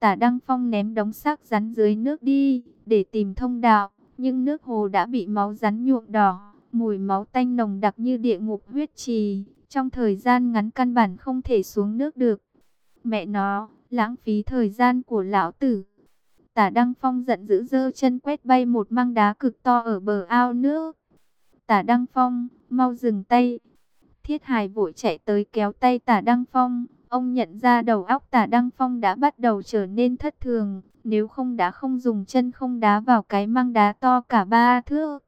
Tả Đăng Phong ném đống xác rắn dưới nước đi, để tìm thông đạo, nhưng nước hồ đã bị máu rắn nhuộm đỏ, mùi máu tanh nồng đặc như địa ngục huyết trì, trong thời gian ngắn căn bản không thể xuống nước được. Mẹ nó, lãng phí thời gian của lão tử. Tả Đăng Phong giận dữ dơ chân quét bay một măng đá cực to ở bờ ao nước. Tả Đăng Phong, mau dừng tay. Thiết Hải vội chạy tới kéo tay Tả Đăng Phong. Ông nhận ra đầu óc Tả Đăng Phong đã bắt đầu trở nên thất thường. Nếu không đã không dùng chân không đá vào cái măng đá to cả ba thước.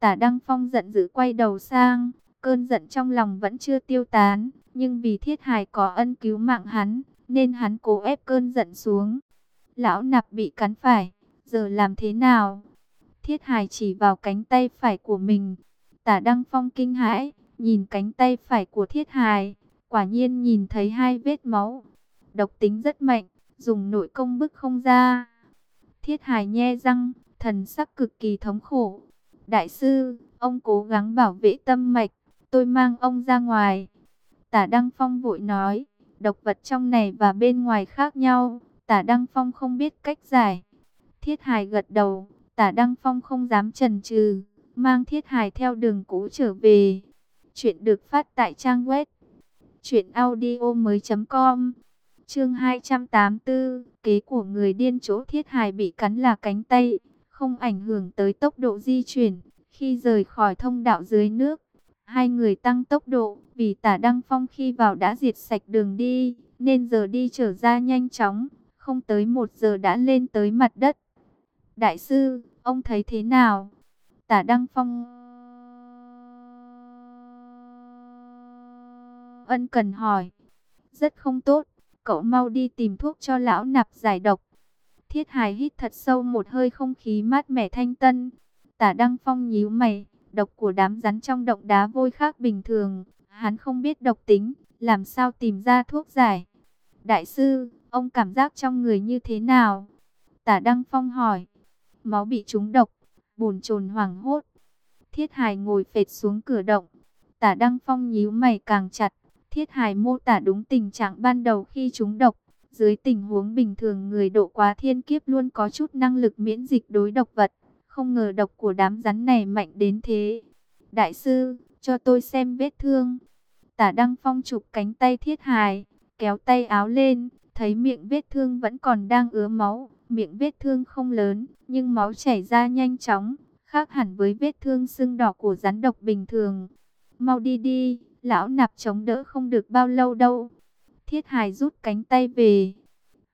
Tả Đăng Phong giận dữ quay đầu sang. Cơn giận trong lòng vẫn chưa tiêu tán. Nhưng vì Thiết Hải có ân cứu mạng hắn. Nên hắn cố ép cơn giận xuống. Lão nạp bị cắn phải. Giờ làm thế nào? Thiết Hải chỉ vào cánh tay phải của mình. Tả Đăng Phong kinh hãi, nhìn cánh tay phải của Thiết Hải, quả nhiên nhìn thấy hai vết máu. Độc tính rất mạnh, dùng nội công bức không ra. Thiết hài nhe răng, thần sắc cực kỳ thống khổ. Đại sư, ông cố gắng bảo vệ tâm mạch, tôi mang ông ra ngoài. Tả Đăng Phong vội nói, độc vật trong này và bên ngoài khác nhau, Tả Đăng Phong không biết cách giải. Thiết hài gật đầu, Tả Đăng Phong không dám chần chừ mang thiết hài theo đường cũ trở về. Chuyện được phát tại trang web truyệnaudiomoi.com. Chương 284, kế của người điên chỗ thiết hài bị cắn là cánh tay, không ảnh hưởng tới tốc độ di chuyển khi rời khỏi thông đạo dưới nước. Hai người tăng tốc độ, vì tả Đăng Phong khi vào đã diệt sạch đường đi, nên giờ đi trở ra nhanh chóng, không tới một giờ đã lên tới mặt đất. Đại sư, ông thấy thế nào? Tả Đăng Phong ân cần hỏi. Rất không tốt, cậu mau đi tìm thuốc cho lão nạp giải độc. Thiết hài hít thật sâu một hơi không khí mát mẻ thanh tân. Tả Đăng Phong nhíu mày, độc của đám rắn trong động đá vôi khác bình thường. Hắn không biết độc tính, làm sao tìm ra thuốc giải. Đại sư, ông cảm giác trong người như thế nào? Tả Đăng Phong hỏi. Máu bị trúng độc, buồn chồn hoảng hốt. Thiết Hải ngồi phệt xuống cửa động. Tả Đăng Phong nhíu mày càng chặt. Thiết Hải mô tả đúng tình trạng ban đầu khi chúng độc. Dưới tình huống bình thường người độ quá thiên kiếp luôn có chút năng lực miễn dịch đối độc vật. Không ngờ độc của đám rắn này mạnh đến thế. Đại sư, cho tôi xem vết thương. Tả Đăng Phong chụp cánh tay Thiết Hải, kéo tay áo lên, thấy miệng vết thương vẫn còn đang ứa máu. Miệng vết thương không lớn, nhưng máu chảy ra nhanh chóng, khác hẳn với vết thương sưng đỏ của rắn độc bình thường. Mau đi đi, lão nạp chống đỡ không được bao lâu đâu. Thiết hài rút cánh tay về.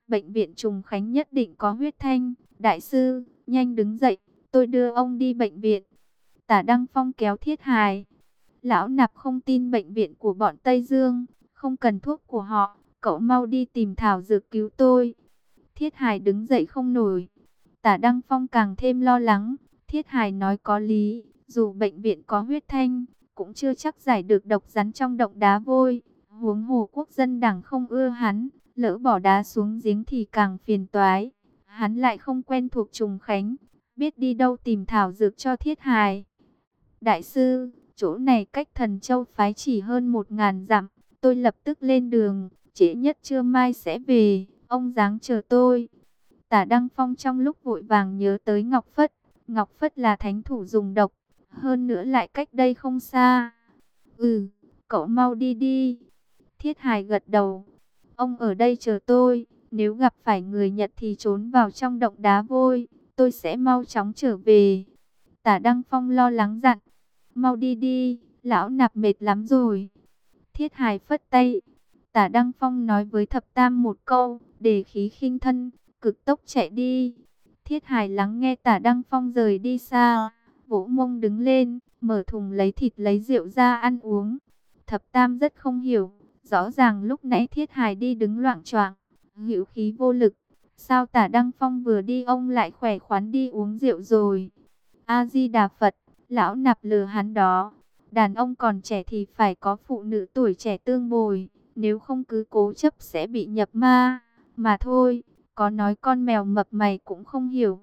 Bệnh viện Trùng Khánh nhất định có huyết thanh. Đại sư, nhanh đứng dậy, tôi đưa ông đi bệnh viện. Tả Đăng Phong kéo thiết hài. Lão nạp không tin bệnh viện của bọn Tây Dương, không cần thuốc của họ. Cậu mau đi tìm thảo dược cứu tôi. Thiết hài đứng dậy không nổi. Tả Đăng Phong càng thêm lo lắng. Thiết hài nói có lý, dù bệnh viện có huyết thanh, cũng chưa chắc giải được độc rắn trong động đá vôi. Huống hồ quốc dân đảng không ưa hắn, lỡ bỏ đá xuống giếng thì càng phiền toái. Hắn lại không quen thuộc trùng khánh, biết đi đâu tìm thảo dược cho Thiết hài. Đại sư, chỗ này cách thần châu phái chỉ hơn một ngàn dặm, tôi lập tức lên đường, trễ nhất trưa mai sẽ về. Ông dáng chờ tôi. Tả Đăng Phong trong lúc vội vàng nhớ tới Ngọc Phất. Ngọc Phất là thánh thủ dùng độc. Hơn nữa lại cách đây không xa. Ừ, cậu mau đi đi. Thiết hài gật đầu. Ông ở đây chờ tôi. Nếu gặp phải người Nhật thì trốn vào trong động đá vôi. Tôi sẽ mau chóng trở về. Tả Đăng Phong lo lắng dặn. Mau đi đi, lão nạp mệt lắm rồi. Thiết hài phất tay. Tả Đăng Phong nói với thập tam một câu, để khí khinh thân, cực tốc chạy đi. Thiết hài lắng nghe Tả Đăng Phong rời đi xa, vỗ mông đứng lên, mở thùng lấy thịt lấy rượu ra ăn uống. Thập Tam rất không hiểu, rõ ràng lúc nãy Thiết Hải đi đứng loạn choạng, hữu khí vô lực, sao Tả Đăng Phong vừa đi ông lại khỏe khoắn đi uống rượu rồi. A Di Đà Phật, lão nạp lừa hắn đó. Đàn ông còn trẻ thì phải có phụ nữ tuổi trẻ tương bồi, nếu không cứ cố chấp sẽ bị nhập ma. Mà thôi, có nói con mèo mập mày cũng không hiểu.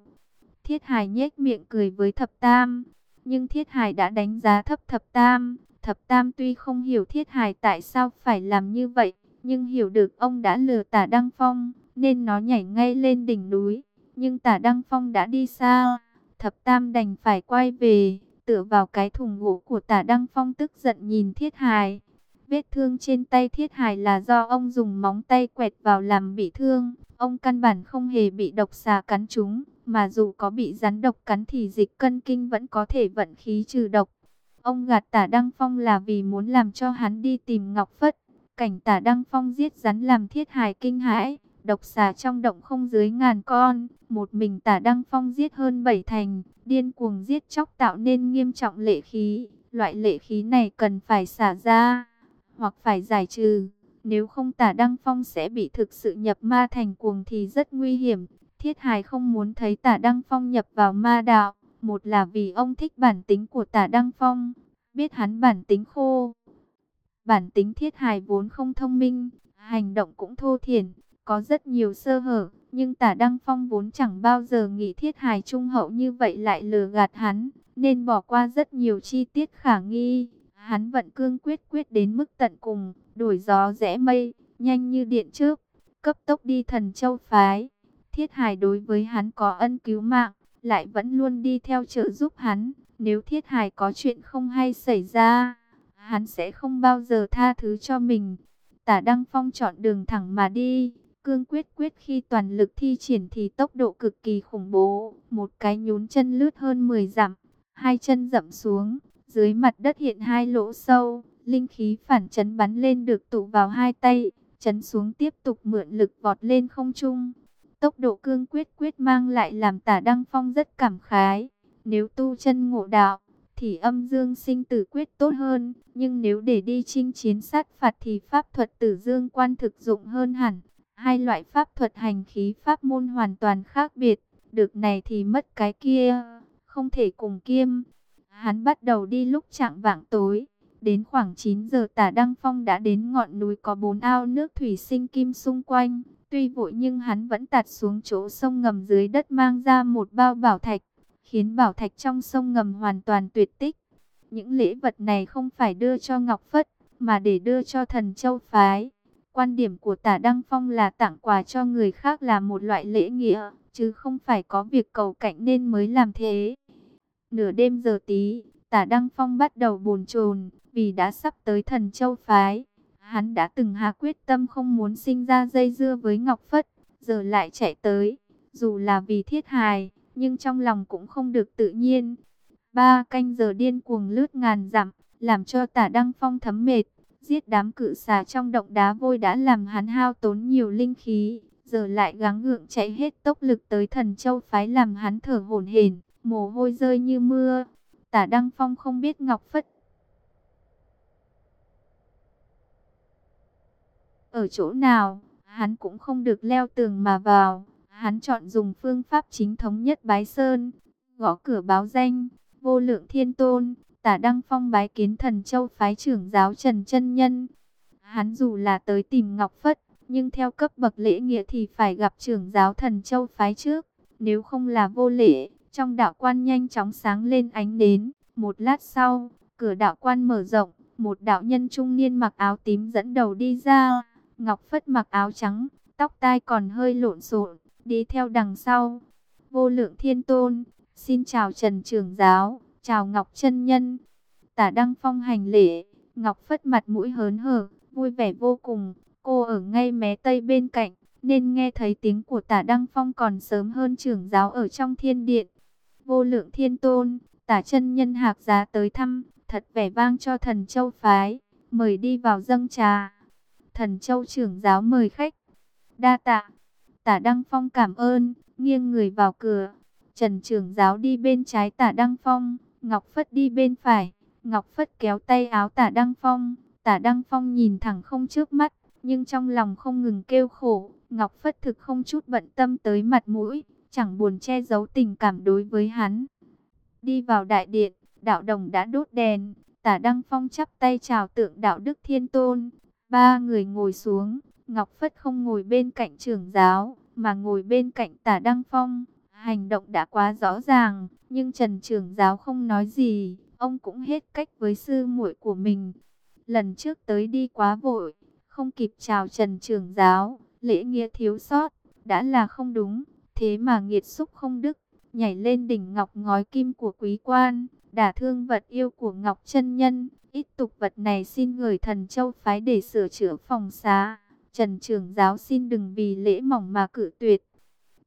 Thiết Hải nhếch miệng cười với Thập Tam, nhưng Thiết Hải đã đánh giá thấp Thập Tam. Thập Tam tuy không hiểu Thiết Hải tại sao phải làm như vậy, nhưng hiểu được ông đã lừa tả Đăng Phong, nên nó nhảy ngay lên đỉnh núi. Nhưng tả Đăng Phong đã đi xa, thập tam đành phải quay về, tựa vào cái thùng gỗ của tả Đăng Phong tức giận nhìn thiết Hải. Vết thương trên tay thiết Hải là do ông dùng móng tay quẹt vào làm bị thương. Ông căn bản không hề bị độc xà cắn trúng, mà dù có bị rắn độc cắn thì dịch cân kinh vẫn có thể vận khí trừ độc. Ông gạt tả Đăng Phong là vì muốn làm cho hắn đi tìm Ngọc Phất. Cảnh tả Đăng Phong giết rắn làm thiết hài kinh hãi, độc xà trong động không dưới ngàn con. Một mình tả Đăng Phong giết hơn bảy thành, điên cuồng giết chóc tạo nên nghiêm trọng lệ khí. Loại lệ khí này cần phải xả ra, hoặc phải giải trừ. Nếu không tả Đăng Phong sẽ bị thực sự nhập ma thành cuồng thì rất nguy hiểm. Thiết Hải không muốn thấy tả Đăng Phong nhập vào ma đạo. Một là vì ông thích bản tính của tả Đăng Phong, biết hắn bản tính khô. Bản tính Thiết Hải vốn không thông minh, hành động cũng thô thiển, có rất nhiều sơ hở. Nhưng tả Đăng Phong vốn chẳng bao giờ nghĩ Thiết Hải trung hậu như vậy lại lừa gạt hắn, nên bỏ qua rất nhiều chi tiết khả nghi. Hắn vận cương quyết quyết đến mức tận cùng, đổi gió rẽ mây, nhanh như điện trước, cấp tốc đi thần châu phái. Thiết Hải đối với hắn có ân cứu mạng, lại vẫn luôn đi theo trợ giúp hắn. Nếu Thiết Hải có chuyện không hay xảy ra, hắn sẽ không bao giờ tha thứ cho mình. Tả Đăng Phong chọn đường thẳng mà đi, cương quyết quyết khi toàn lực thi triển thì tốc độ cực kỳ khủng bố. Một cái nhún chân lướt hơn 10 dặm, hai chân dậm xuống, dưới mặt đất hiện hai lỗ sâu, linh khí phản chấn bắn lên được tụ vào hai tay, chấn xuống tiếp tục mượn lực vọt lên không trung. Tốc độ cương quyết quyết mang lại làm tả Đăng Phong rất cảm khái. Nếu tu chân ngộ đạo, thì âm dương sinh tử quyết tốt hơn. Nhưng nếu để đi chinh chiến sát phạt thì pháp thuật tử dương quan thực dụng hơn hẳn. Hai loại pháp thuật hành khí pháp môn hoàn toàn khác biệt. Được này thì mất cái kia, không thể cùng kiêm. Hắn bắt đầu đi lúc trạng vạng tối. Đến khoảng 9 giờ tả Đăng Phong đã đến ngọn núi có bốn ao nước thủy sinh kim xung quanh. Tuy vội nhưng hắn vẫn tạt xuống chỗ sông ngầm dưới đất mang ra một bao bảo thạch, khiến bảo thạch trong sông ngầm hoàn toàn tuyệt tích. Những lễ vật này không phải đưa cho Ngọc Phất, mà để đưa cho thần châu phái. Quan điểm của tả Đăng Phong là tặng quà cho người khác là một loại lễ nghĩa, chứ không phải có việc cầu cạnh nên mới làm thế. Nửa đêm giờ tí, tả Đăng Phong bắt đầu bồn chồn vì đã sắp tới thần châu phái. Hắn đã từng hạ quyết tâm không muốn sinh ra dây dưa với Ngọc Phất, giờ lại chạy tới. Dù là vì thiết hài, nhưng trong lòng cũng không được tự nhiên. Ba canh giờ điên cuồng lướt ngàn dặm, làm cho tả Đăng Phong thấm mệt. Giết đám cự xà trong động đá vôi đã làm hắn hao tốn nhiều linh khí. Giờ lại gắng gượng chạy hết tốc lực tới thần châu phái làm hắn thở hổn hển, mồ hôi rơi như mưa. Tả Đăng Phong không biết Ngọc Phất Ở chỗ nào, hắn cũng không được leo tường mà vào. Hắn chọn dùng phương pháp chính thống nhất bái sơn, gõ cửa báo danh, vô lượng thiên tôn, tả đăng phong bái kiến thần châu phái trưởng giáo Trần chân Nhân. Hắn dù là tới tìm Ngọc Phất, nhưng theo cấp bậc lễ nghĩa thì phải gặp trưởng giáo thần châu phái trước. Nếu không là vô lễ, trong đạo quan nhanh chóng sáng lên ánh đến. Một lát sau, cửa đạo quan mở rộng, một đạo nhân trung niên mặc áo tím dẫn đầu đi ra. Ngọc Phất mặc áo trắng, tóc tai còn hơi lộn xộn, đi theo đằng sau. Vô lượng thiên tôn, xin chào Trần Trường Giáo, chào Ngọc chân Nhân. Tả Đăng Phong hành lễ, Ngọc Phất mặt mũi hớn hở, vui vẻ vô cùng. Cô ở ngay mé tây bên cạnh, nên nghe thấy tiếng của tả Đăng Phong còn sớm hơn trưởng giáo ở trong thiên điện. Vô lượng thiên tôn, tả chân nhân hạc giá tới thăm, thật vẻ vang cho thần châu phái, mời đi vào dâng trà. Thần Châu trưởng giáo mời khách. Đa tạ. Tả Đăng Phong cảm ơn, nghiêng người vào cửa. Trần trưởng giáo đi bên trái tả Đăng Phong, Ngọc Phất đi bên phải. Ngọc Phất kéo tay áo tả Đăng Phong. Tả Đăng Phong nhìn thẳng không trước mắt, nhưng trong lòng không ngừng kêu khổ. Ngọc Phất thực không chút bận tâm tới mặt mũi, chẳng buồn che giấu tình cảm đối với hắn. Đi vào đại điện, đạo đồng đã đốt đèn. Tả Đăng Phong chắp tay chào tượng đạo Đức Thiên Tôn, Ba người ngồi xuống, Ngọc Phất không ngồi bên cạnh trưởng giáo, mà ngồi bên cạnh tả Đăng Phong. Hành động đã quá rõ ràng, nhưng Trần trưởng giáo không nói gì, ông cũng hết cách với sư muội của mình. Lần trước tới đi quá vội, không kịp chào Trần trưởng giáo, lễ nghĩa thiếu sót, đã là không đúng, thế mà nghiệt xúc không đức, nhảy lên đỉnh ngọc ngói kim của quý quan, đả thương vật yêu của ngọc chân nhân, ít tục vật này xin gửi thần châu phái để sửa chữa phòng xá. Trần trưởng giáo xin đừng vì lễ mỏng mà cử tuyệt.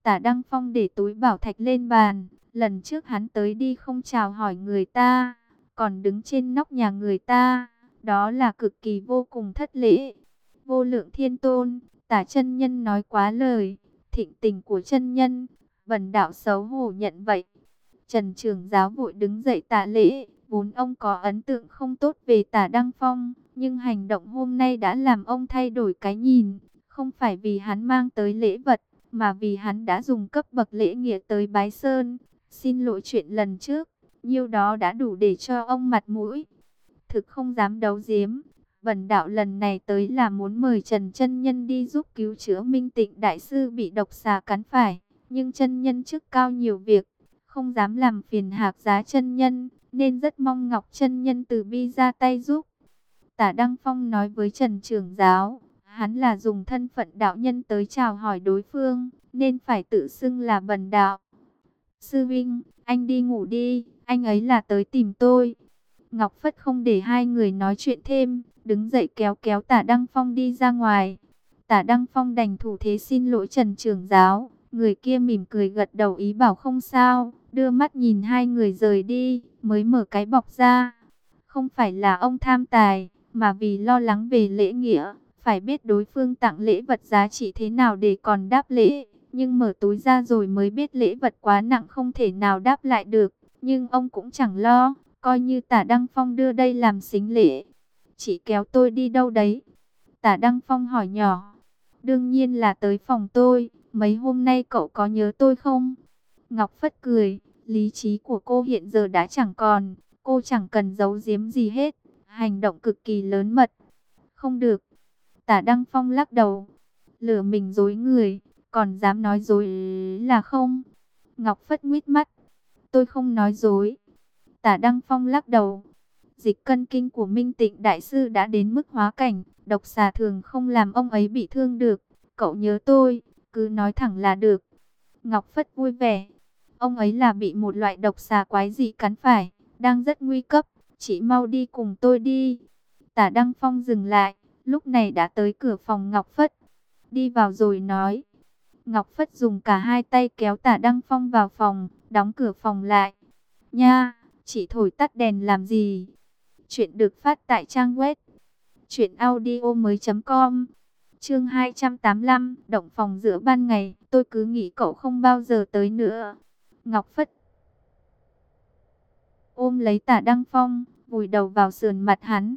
Tả Đăng Phong để túi bảo thạch lên bàn, lần trước hắn tới đi không chào hỏi người ta, còn đứng trên nóc nhà người ta, đó là cực kỳ vô cùng thất lễ. Vô lượng thiên tôn, tả chân nhân nói quá lời, thịnh tình của chân nhân, vần đạo xấu hổ nhận vậy. Trần trưởng giáo vội đứng dậy tạ lễ, vốn ông có ấn tượng không tốt về tả Đăng Phong, nhưng hành động hôm nay đã làm ông thay đổi cái nhìn, không phải vì hắn mang tới lễ vật, mà vì hắn đã dùng cấp bậc lễ nghĩa tới bái sơn. Xin lỗi chuyện lần trước, nhiêu đó đã đủ để cho ông mặt mũi. Thực không dám đấu giếm, Vân đạo lần này tới là muốn mời Trần chân Nhân đi giúp cứu chữa Minh Tịnh Đại Sư bị độc xà cắn phải. Nhưng chân Nhân chức cao nhiều việc, không dám làm phiền hạc giá chân Nhân, nên rất mong Ngọc chân Nhân từ bi ra tay giúp. Tả Đăng Phong nói với Trần Trường Giáo, hắn là dùng thân phận đạo nhân tới chào hỏi đối phương, nên phải tự xưng là bần đạo. Sư Vinh, anh đi ngủ đi, anh ấy là tới tìm tôi. Ngọc Phất không để hai người nói chuyện thêm, đứng dậy kéo kéo tả Đăng Phong đi ra ngoài. Tả Đăng Phong đành thủ thế xin lỗi Trần Trường Giáo, người kia mỉm cười gật đầu ý bảo không sao, đưa mắt nhìn hai người rời đi, mới mở cái bọc ra. Không phải là ông tham tài, mà vì lo lắng về lễ nghĩa, phải biết đối phương tặng lễ vật giá trị thế nào để còn đáp lễ. Nhưng mở túi ra rồi mới biết lễ vật quá nặng không thể nào đáp lại được. Nhưng ông cũng chẳng lo, coi như tả Đăng Phong đưa đây làm xính lễ. Chỉ kéo tôi đi đâu đấy? Tả Đăng Phong hỏi nhỏ. Đương nhiên là tới phòng tôi, mấy hôm nay cậu có nhớ tôi không? Ngọc Phất cười, lý trí của cô hiện giờ đã chẳng còn, cô chẳng cần giấu giếm gì hết, hành động cực kỳ lớn mật. Không được, Tả Đăng Phong lắc đầu, lửa mình dối người, còn dám nói dối là không. Ngọc Phất nguyết mắt, tôi không nói dối. Tả Đăng Phong lắc đầu, dịch cân kinh của Minh Tịnh Đại Sư đã đến mức hóa cảnh, độc xà thường không làm ông ấy bị thương được. Cậu nhớ tôi, cứ nói thẳng là được. Ngọc Phất vui vẻ, ông ấy là bị một loại độc xà quái dị cắn phải, đang rất nguy cấp, Chị mau đi cùng tôi đi. Tả Đăng Phong dừng lại, lúc này đã tới cửa phòng Ngọc Phất. Đi vào rồi nói. Ngọc Phất dùng cả hai tay kéo tả Đăng Phong vào phòng, đóng cửa phòng lại. Nha, chỉ thổi tắt đèn làm gì? Chuyện được phát tại trang web. Chuyện audio mới com. Chương 285, động phòng giữa ban ngày, tôi cứ nghĩ cậu không bao giờ tới nữa. Ngọc Phất ôm lấy tả Đăng Phong, vùi đầu vào sườn mặt hắn,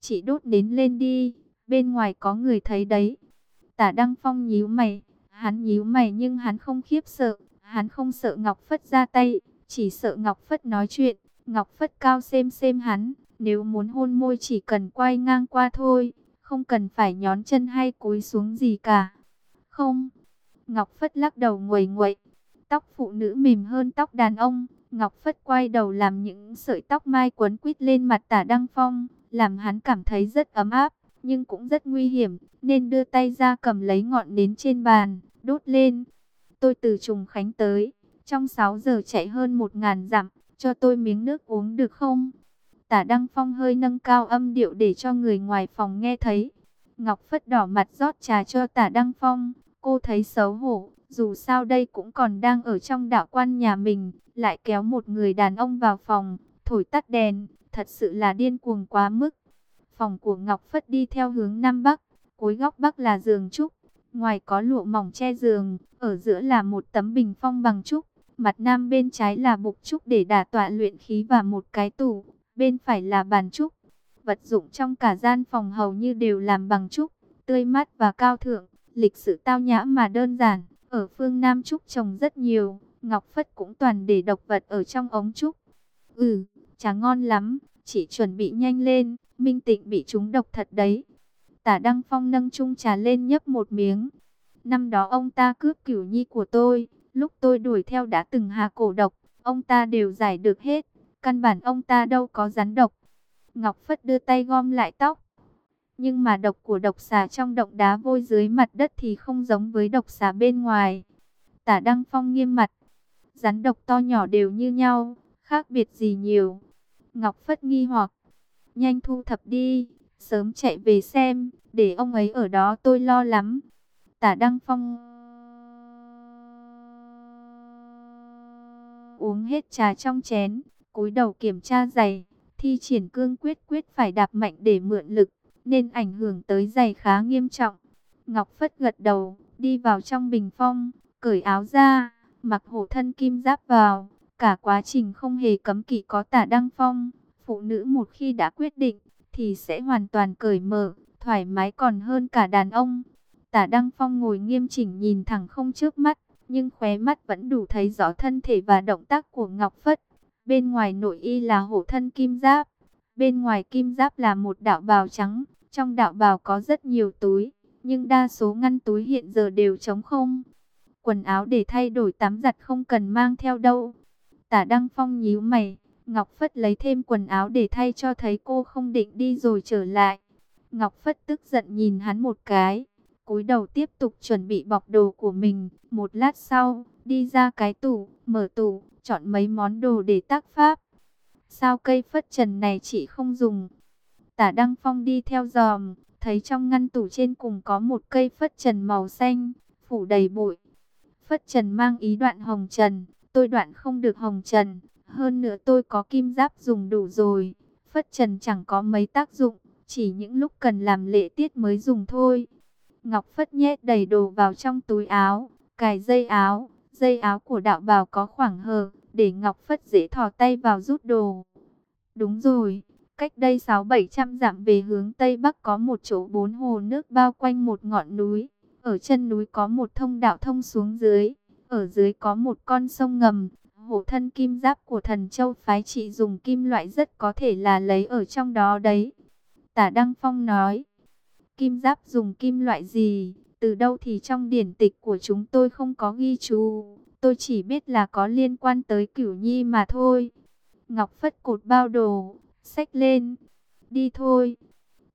chỉ đốt đến lên đi, bên ngoài có người thấy đấy. Tả Đăng Phong nhíu mày, hắn nhíu mày nhưng hắn không khiếp sợ, hắn không sợ Ngọc Phất ra tay, chỉ sợ Ngọc Phất nói chuyện. Ngọc Phất cao xem xem hắn, nếu muốn hôn môi chỉ cần quay ngang qua thôi, không cần phải nhón chân hay cúi xuống gì cả. Không, Ngọc Phất lắc đầu nguầy nguậy, tóc phụ nữ mềm hơn tóc đàn ông. Ngọc Phất quay đầu làm những sợi tóc mai quấn quít lên mặt tả Đăng Phong, làm hắn cảm thấy rất ấm áp, nhưng cũng rất nguy hiểm, nên đưa tay ra cầm lấy ngọn nến trên bàn, đốt lên. Tôi từ Trùng Khánh tới, trong 6 giờ chạy hơn 1.000 dặm, cho tôi miếng nước uống được không? Tả Đăng Phong hơi nâng cao âm điệu để cho người ngoài phòng nghe thấy. Ngọc Phất đỏ mặt rót trà cho tả Đăng Phong, cô thấy xấu hổ, dù sao đây cũng còn đang ở trong đạo quan nhà mình, lại kéo một người đàn ông vào phòng, thổi tắt đèn, thật sự là điên cuồng quá mức. Phòng của Ngọc Phất đi theo hướng Nam Bắc, cuối góc Bắc là giường trúc, ngoài có lụa mỏng che giường, ở giữa là một tấm bình phong bằng trúc, mặt nam bên trái là bục trúc để đả tọa luyện khí và một cái tủ, bên phải là bàn trúc. Vật dụng trong cả gian phòng hầu như đều làm bằng trúc, tươi mát và cao thượng, lịch sự tao nhã mà đơn giản. Ở phương Nam trúc trồng rất nhiều, Ngọc Phất cũng toàn để độc vật ở trong ống trúc. Ừ, trà ngon lắm, chỉ chuẩn bị nhanh lên, Minh Tịnh bị trúng độc thật đấy. Tả Đăng Phong nâng chung trà lên nhấp một miếng. Năm đó ông ta cướp cửu nhi của tôi, lúc tôi đuổi theo đã từng hạ cổ độc, ông ta đều giải được hết, căn bản ông ta đâu có rắn độc. Ngọc Phất đưa tay gom lại tóc, Nhưng mà độc của độc xà trong động đá vôi dưới mặt đất thì không giống với độc xà bên ngoài. Tả Đăng Phong nghiêm mặt. Rắn độc to nhỏ đều như nhau, khác biệt gì nhiều. Ngọc Phất nghi hoặc. Nhanh thu thập đi, sớm chạy về xem, để ông ấy ở đó tôi lo lắm. Tả Đăng Phong uống hết trà trong chén, cúi đầu kiểm tra giày, thi triển cương quyết quyết phải đạp mạnh để mượn lực, nên ảnh hưởng tới giày khá nghiêm trọng. Ngọc Phất gật đầu, đi vào trong bình phong, cởi áo ra, mặc hộ thân kim giáp vào, cả quá trình không hề cấm kỵ có tả đăng phong. Phụ nữ một khi đã quyết định, thì sẽ hoàn toàn cởi mở, thoải mái còn hơn cả đàn ông. Tả Đăng Phong ngồi nghiêm chỉnh nhìn thẳng không trước mắt, nhưng khóe mắt vẫn đủ thấy rõ thân thể và động tác của Ngọc Phất. Bên ngoài nội y là hổ thân kim giáp, bên ngoài kim giáp là một đạo bào trắng, trong đạo bào có rất nhiều túi, nhưng đa số ngăn túi hiện giờ đều trống không. Quần áo để thay đổi tắm giặt không cần mang theo đâu. Tả Đăng Phong nhíu mày, Ngọc Phất lấy thêm quần áo để thay cho thấy cô không định đi rồi trở lại. Ngọc Phất tức giận nhìn hắn một cái, cúi đầu tiếp tục chuẩn bị bọc đồ của mình. Một lát sau, đi ra cái tủ, mở tủ, chọn mấy món đồ để tác pháp. Sao cây phất trần này chị không dùng? Tả Đăng Phong đi theo dòm, thấy trong ngăn tủ trên cùng có một cây phất trần màu xanh, phủ đầy bụi. Phất trần mang ý đoạn hồng trần, tôi đoạn không được hồng trần, hơn nữa tôi có kim giáp dùng đủ rồi. Phất trần chẳng có mấy tác dụng, chỉ những lúc cần làm lễ tiết mới dùng thôi. Ngọc Phất nhét đầy đồ vào trong túi áo, cài dây áo. Dây áo của đạo bào có khoảng hở, để Ngọc Phất dễ thò tay vào rút đồ. Đúng rồi, cách đây 6-700 dặm về hướng Tây Bắc có một chỗ bốn hồ nước bao quanh một ngọn núi. Ở chân núi có một thông đạo thông xuống dưới, ở dưới có một con sông ngầm. Hộ thân kim giáp của thần châu phái chỉ dùng kim loại rất có thể là lấy ở trong đó đấy. Tả Đăng Phong nói, kim giáp dùng kim loại gì, từ đâu thì trong điển tịch của chúng tôi không có ghi chú. Tôi chỉ biết là có liên quan tới cửu nhi mà thôi. Ngọc Phất cột bao đồ, xách lên, đi thôi.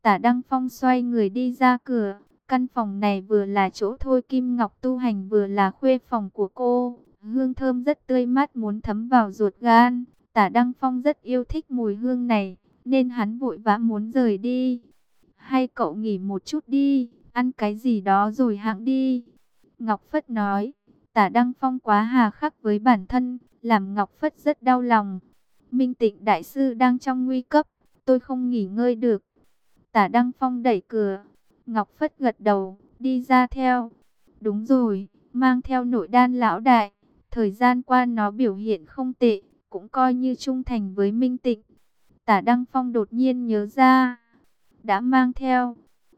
Tả Đăng Phong xoay người đi ra cửa. Căn phòng này vừa là chỗ thôi Kim Ngọc tu hành vừa là khuê phòng của cô. Hương thơm rất tươi mát muốn thấm vào ruột gan. Tả Đăng Phong rất yêu thích mùi hương này, nên hắn vội vã muốn rời đi. Hay cậu nghỉ một chút đi, ăn cái gì đó rồi hãng đi. Ngọc Phất nói, tả Đăng Phong quá hà khắc với bản thân, làm Ngọc Phất rất đau lòng. Minh tịnh đại sư đang trong nguy cấp, tôi không nghỉ ngơi được. Tả Đăng Phong đẩy cửa, Ngọc Phất gật đầu, đi ra theo. Đúng rồi, mang theo nội đan lão đại. Thời gian qua nó biểu hiện không tệ, cũng coi như trung thành với Minh Tịnh. Tả Đăng Phong đột nhiên nhớ ra, đã mang theo.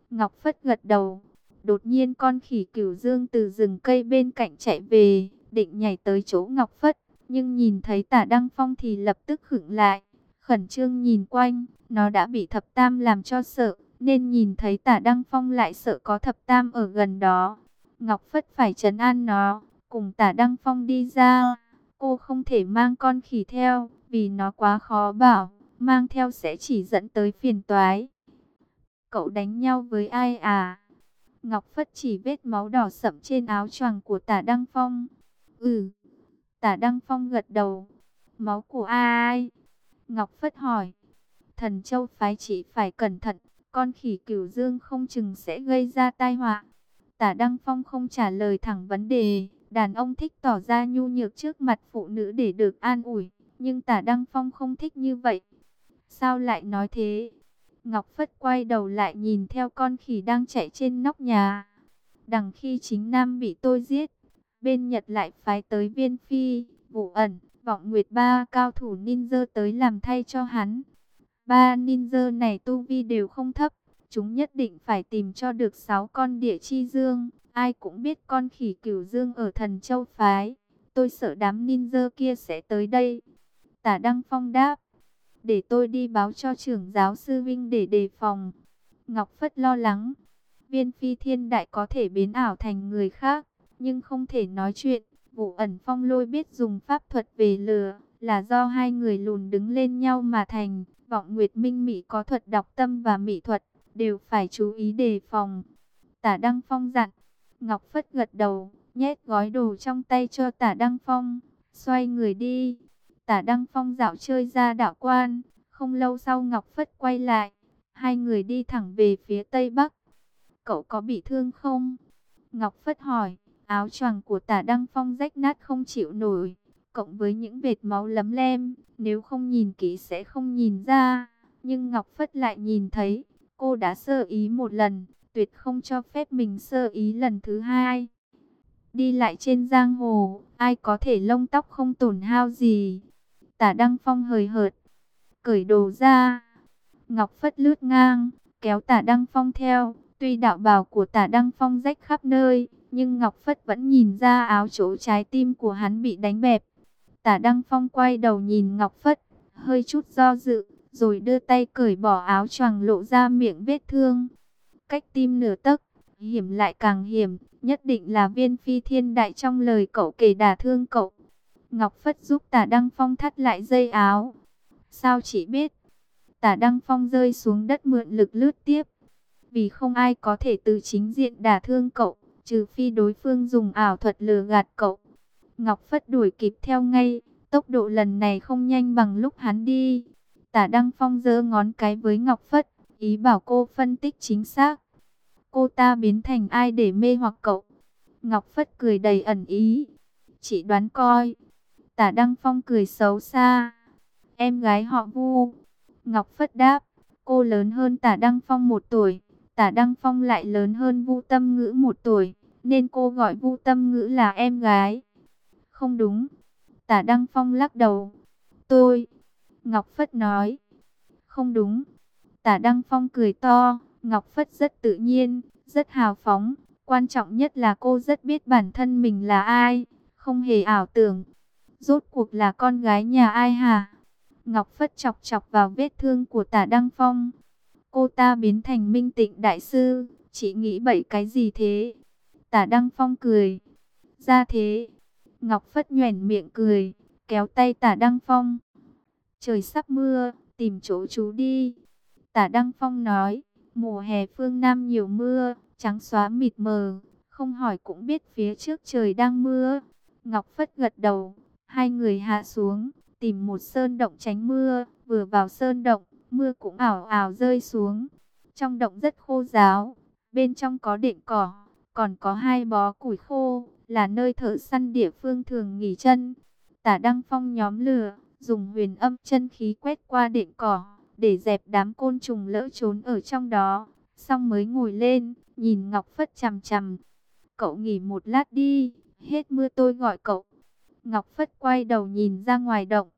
Ngọc Phất gật đầu, đột nhiên con khỉ cửu dương từ rừng cây bên cạnh chạy về, định nhảy tới chỗ Ngọc Phất, nhưng nhìn thấy tả Đăng Phong thì lập tức khựng lại, khẩn trương nhìn quanh, nó đã bị thập tam làm cho sợ, nên nhìn thấy tả Đăng Phong lại sợ có thập tam ở gần đó. Ngọc Phất phải trấn an nó, cùng tả Đăng Phong đi ra, cô không thể mang con khỉ theo, vì nó quá khó bảo, mang theo sẽ chỉ dẫn tới phiền toái. Cậu đánh nhau với ai à? Ngọc Phất chỉ vết máu đỏ sậm trên áo choàng của tả Đăng Phong. Ừ. Tả Đăng Phong gật đầu. Máu của ai? Ngọc Phất hỏi. Thần Châu phái chỉ phải cẩn thận. Con khỉ cửu dương không chừng sẽ gây ra tai họa. Tả Đăng Phong không trả lời thẳng vấn đề. Đàn ông thích tỏ ra nhu nhược trước mặt phụ nữ để được an ủi. Nhưng tả Đăng Phong không thích như vậy. Sao lại nói thế? Ngọc Phất quay đầu lại nhìn theo con khỉ đang chạy trên nóc nhà. Đằng khi chính Nam bị tôi giết, bên Nhật lại phái tới viên phi, vụ ẩn, vọng nguyệt ba cao thủ ninja tới làm thay cho hắn. Ba ninja này tu vi đều không thấp, chúng nhất định phải tìm cho được sáu con địa chi dương. Ai cũng biết con khỉ cửu dương ở thần châu phái. Tôi sợ đám ninja kia sẽ tới đây. Tả Đăng Phong đáp để tôi đi báo cho trưởng giáo sư Vinh để đề phòng. Ngọc Phất lo lắng, viên phi thiên đại có thể biến ảo thành người khác, nhưng không thể nói chuyện. Vụ ẩn phong lôi biết dùng pháp thuật về lừa, là do hai người lùn đứng lên nhau mà thành. Vọng Nguyệt Minh Mỹ có thuật đọc tâm và mỹ thuật, đều phải chú ý đề phòng. Tả Đăng Phong dặn, Ngọc Phất gật đầu, nhét gói đồ trong tay cho Tả Đăng Phong, xoay người đi. Tả Đăng Phong dạo chơi ra đảo quan, không lâu sau Ngọc Phất quay lại, hai người đi thẳng về phía Tây Bắc. Cậu có bị thương không? Ngọc Phất hỏi, áo choàng của Tả Đăng Phong rách nát không chịu nổi, cộng với những vệt máu lấm lem, nếu không nhìn kỹ sẽ không nhìn ra. Nhưng Ngọc Phất lại nhìn thấy, cô đã sơ ý một lần, tuyệt không cho phép mình sơ ý lần thứ hai. Đi lại trên giang hồ, ai có thể lông tóc không tổn hao gì. Tả Đăng Phong hời hợt, cởi đồ ra. Ngọc Phất lướt ngang, kéo tả Đăng Phong theo. Tuy đạo bào của tả Đăng Phong rách khắp nơi, nhưng Ngọc Phất vẫn nhìn ra áo chỗ trái tim của hắn bị đánh bẹp. Tả Đăng Phong quay đầu nhìn Ngọc Phất, hơi chút do dự, rồi đưa tay cởi bỏ áo choàng lộ ra miệng vết thương. Cách tim nửa tấc, hiểm lại càng hiểm, nhất định là viên phi thiên đại trong lời cậu kể đả thương cậu. Ngọc Phất giúp tả Đăng Phong thắt lại dây áo. Sao chỉ biết? Tả Đăng Phong rơi xuống đất mượn lực lướt tiếp. Vì không ai có thể từ chính diện đả thương cậu, trừ phi đối phương dùng ảo thuật lừa gạt cậu. Ngọc Phất đuổi kịp theo ngay, tốc độ lần này không nhanh bằng lúc hắn đi. Tả Đăng Phong giơ ngón cái với Ngọc Phất, ý bảo cô phân tích chính xác. Cô ta biến thành ai để mê hoặc cậu? Ngọc Phất cười đầy ẩn ý. Chỉ đoán coi. Tả Đăng Phong cười xấu xa. Em gái họ Vu. Ngọc Phất đáp. Cô lớn hơn Tả Đăng Phong một tuổi. Tả Đăng Phong lại lớn hơn Vu Tâm Ngữ một tuổi. Nên cô gọi Vu Tâm Ngữ là em gái. Không đúng. Tả Đăng Phong lắc đầu. Tôi. Ngọc Phất nói. Không đúng. Tả Đăng Phong cười to. Ngọc Phất rất tự nhiên, rất hào phóng. Quan trọng nhất là cô rất biết bản thân mình là ai. Không hề ảo tưởng. Rốt cuộc là con gái nhà ai hả? Ngọc Phất chọc chọc vào vết thương của tả Đăng Phong. Cô ta biến thành minh tịnh đại sư. Chị nghĩ bậy cái gì thế? Tả Đăng Phong cười. Ra thế. Ngọc Phất nhoẻn miệng cười. Kéo tay tả Đăng Phong. Trời sắp mưa. Tìm chỗ trú đi. Tả Đăng Phong nói. Mùa hè phương Nam nhiều mưa. Trắng xóa mịt mờ. Không hỏi cũng biết phía trước trời đang mưa. Ngọc Phất gật đầu. Hai người hạ xuống. Tìm một sơn động tránh mưa. Vừa vào sơn động mưa cũng ảo ảo rơi xuống. Trong động rất khô ráo, bên trong có đệm cỏ, còn có hai bó củi khô, là nơi thợ săn địa phương thường nghỉ chân. Tả Đăng Phong nhóm lửa, dùng huyền âm chân khí quét qua đệm cỏ, để dẹp đám côn trùng lỡ trốn ở trong đó. Xong mới ngồi lên, nhìn Ngọc Phất chằm chằm. Cậu nghỉ một lát đi, hết mưa tôi gọi cậu. Ngọc Phất quay đầu nhìn ra ngoài động.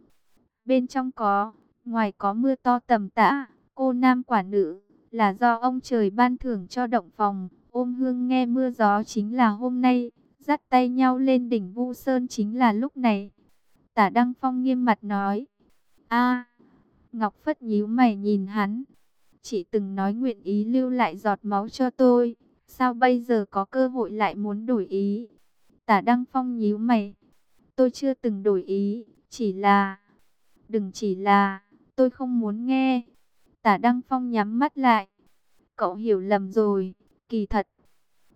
Bên trong có Ngoài có mưa to tầm tã, cô nam quả nữ, là do ông trời ban thưởng cho động phòng. Ôm hương nghe mưa gió chính là hôm nay, dắt tay nhau lên đỉnh Vu Sơn chính là lúc này. Tả Đăng Phong nghiêm mặt nói, a Ngọc Phất nhíu mày nhìn hắn, chỉ từng nói nguyện ý lưu lại giọt máu cho tôi, sao bây giờ có cơ hội lại muốn đổi ý? Tả Đăng Phong nhíu mày, tôi chưa từng đổi ý, chỉ là, đừng chỉ là tôi không muốn nghe. Tả Đăng Phong nhắm mắt lại. Cậu hiểu lầm rồi, kỳ thật.